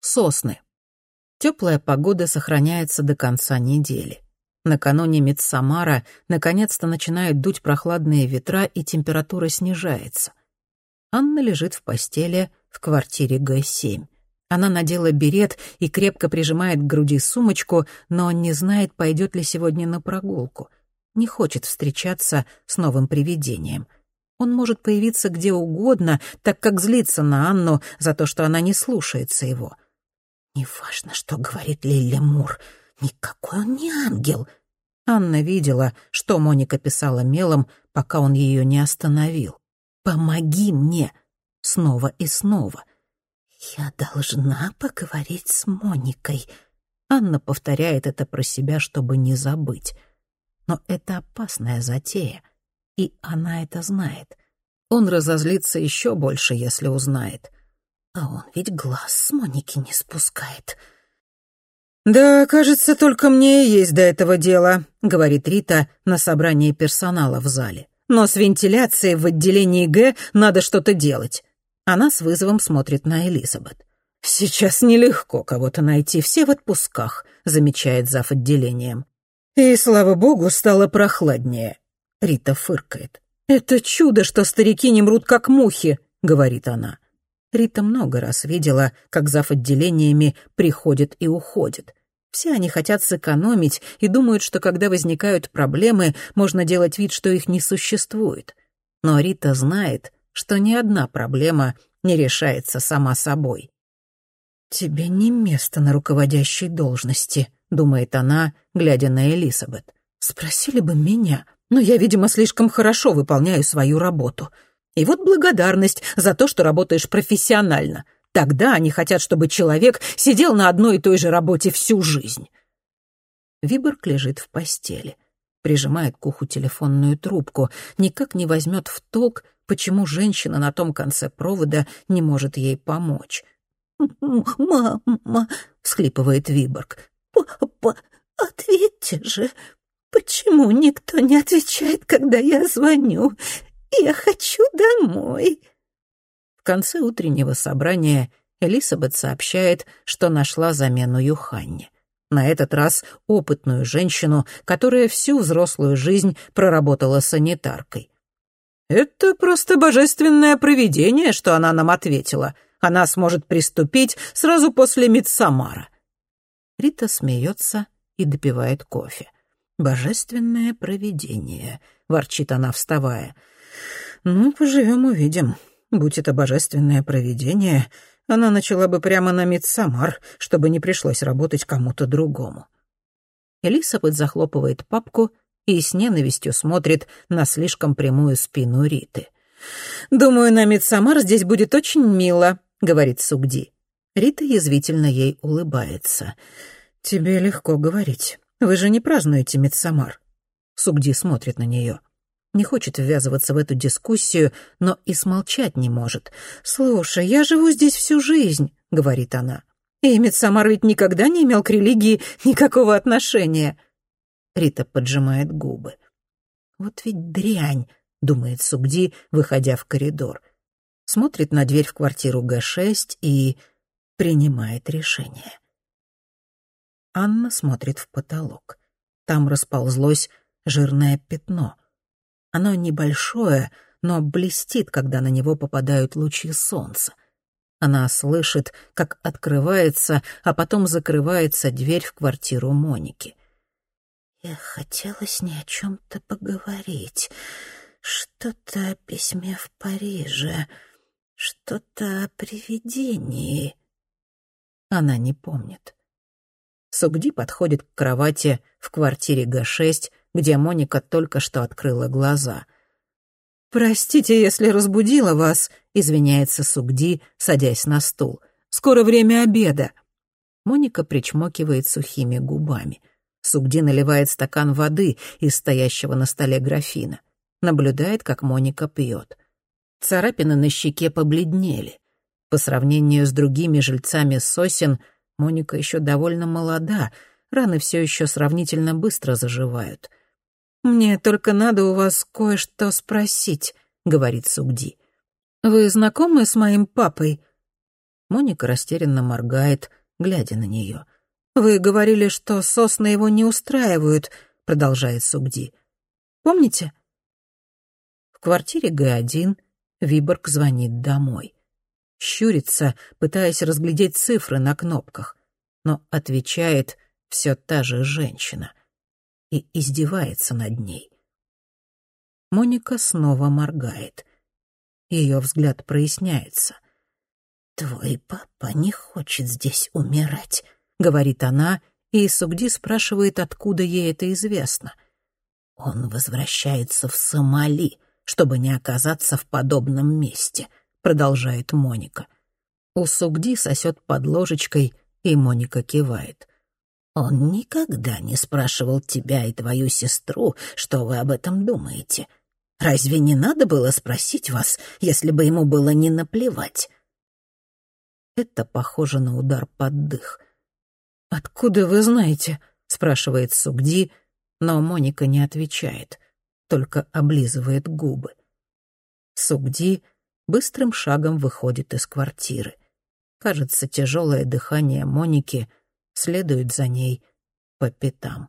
Сосны. Теплая погода сохраняется до конца недели. Накануне Мидсамара наконец-то начинают дуть прохладные ветра, и температура снижается. Анна лежит в постели в квартире Г-7. Она надела берет и крепко прижимает к груди сумочку, но не знает, пойдет ли сегодня на прогулку. Не хочет встречаться с новым привидением. Он может появиться где угодно, так как злится на Анну за то, что она не слушается его. «Неважно, что говорит Лилли Мур, никакой он не ангел», Анна видела, что Моника писала мелом, пока он ее не остановил. «Помоги мне!» Снова и снова. «Я должна поговорить с Моникой». Анна повторяет это про себя, чтобы не забыть. Но это опасная затея, и она это знает. Он разозлится еще больше, если узнает. А он ведь глаз с Моники не спускает. «Да, кажется, только мне и есть до этого дело», — говорит Рита на собрании персонала в зале. «Но с вентиляцией в отделении Г надо что-то делать». Она с вызовом смотрит на Элизабет. «Сейчас нелегко кого-то найти, все в отпусках», — замечает зав. отделением. «И, слава богу, стало прохладнее», — Рита фыркает. «Это чудо, что старики не мрут, как мухи», — говорит она. Рита много раз видела, как зав. отделениями приходит и уходит. Все они хотят сэкономить и думают, что когда возникают проблемы, можно делать вид, что их не существует. Но Рита знает, что ни одна проблема не решается сама собой. «Тебе не место на руководящей должности», — думает она, глядя на Элизабет. «Спросили бы меня, но я, видимо, слишком хорошо выполняю свою работу. И вот благодарность за то, что работаешь профессионально. Тогда они хотят, чтобы человек сидел на одной и той же работе всю жизнь». Виборг лежит в постели, прижимает к уху телефонную трубку, никак не возьмет в толк, почему женщина на том конце провода не может ей помочь. «Мама!» — всхлипывает Виборг. «Папа, ответьте же! Почему никто не отвечает, когда я звоню? Я хочу домой!» В конце утреннего собрания Элисабет сообщает, что нашла замену Юханне. На этот раз опытную женщину, которая всю взрослую жизнь проработала санитаркой. «Это просто божественное провидение, что она нам ответила. Она сможет приступить сразу после Мидсамара». Рита смеется и допивает кофе. «Божественное провидение», — ворчит она, вставая. «Ну, поживем, увидим. Будь это божественное провидение, она начала бы прямо на Мидсамар, чтобы не пришлось работать кому-то другому». Элисабет захлопывает папку и с ненавистью смотрит на слишком прямую спину Риты. «Думаю, на Мидсамар здесь будет очень мило», — говорит Сугди. Рита язвительно ей улыбается. «Тебе легко говорить. Вы же не празднуете Мидсамар». Сугди смотрит на нее. Не хочет ввязываться в эту дискуссию, но и смолчать не может. «Слушай, я живу здесь всю жизнь», — говорит она. «И Мидсамар ведь никогда не имел к религии никакого отношения». Рита поджимает губы. «Вот ведь дрянь», — думает Сугди, выходя в коридор. Смотрит на дверь в квартиру Г-6 и принимает решение. Анна смотрит в потолок. Там расползлось жирное пятно. Оно небольшое, но блестит, когда на него попадают лучи солнца. Она слышит, как открывается, а потом закрывается дверь в квартиру Моники. Я хотела с ней о чем-то поговорить. Что-то о письме в Париже, что-то о привидении. Она не помнит. Сугди подходит к кровати в квартире Г-6, где Моника только что открыла глаза. «Простите, если разбудила вас», — извиняется Сугди, садясь на стул. «Скоро время обеда». Моника причмокивает сухими губами. Сугди наливает стакан воды из стоящего на столе графина. Наблюдает, как Моника пьет. Царапины на щеке побледнели. По сравнению с другими жильцами сосен, Моника еще довольно молода, раны все еще сравнительно быстро заживают. «Мне только надо у вас кое-что спросить», — говорит Сугди. «Вы знакомы с моим папой?» Моника растерянно моргает, глядя на нее. «Вы говорили, что сосны его не устраивают», — продолжает Сугди. «Помните?» В квартире Г1 Виборг звонит домой. Щурится, пытаясь разглядеть цифры на кнопках, но отвечает все та же женщина и издевается над ней. Моника снова моргает. Ее взгляд проясняется. «Твой папа не хочет здесь умирать», — говорит она, и Сугди спрашивает, откуда ей это известно. «Он возвращается в Сомали, чтобы не оказаться в подобном месте», — продолжает Моника. У Сугди сосет под ложечкой, и Моника кивает. «Он никогда не спрашивал тебя и твою сестру, что вы об этом думаете. Разве не надо было спросить вас, если бы ему было не наплевать?» Это похоже на удар под дых. «Откуда вы знаете?» — спрашивает Сугди, но Моника не отвечает, только облизывает губы. Сугди быстрым шагом выходит из квартиры. Кажется, тяжелое дыхание Моники следует за ней по пятам.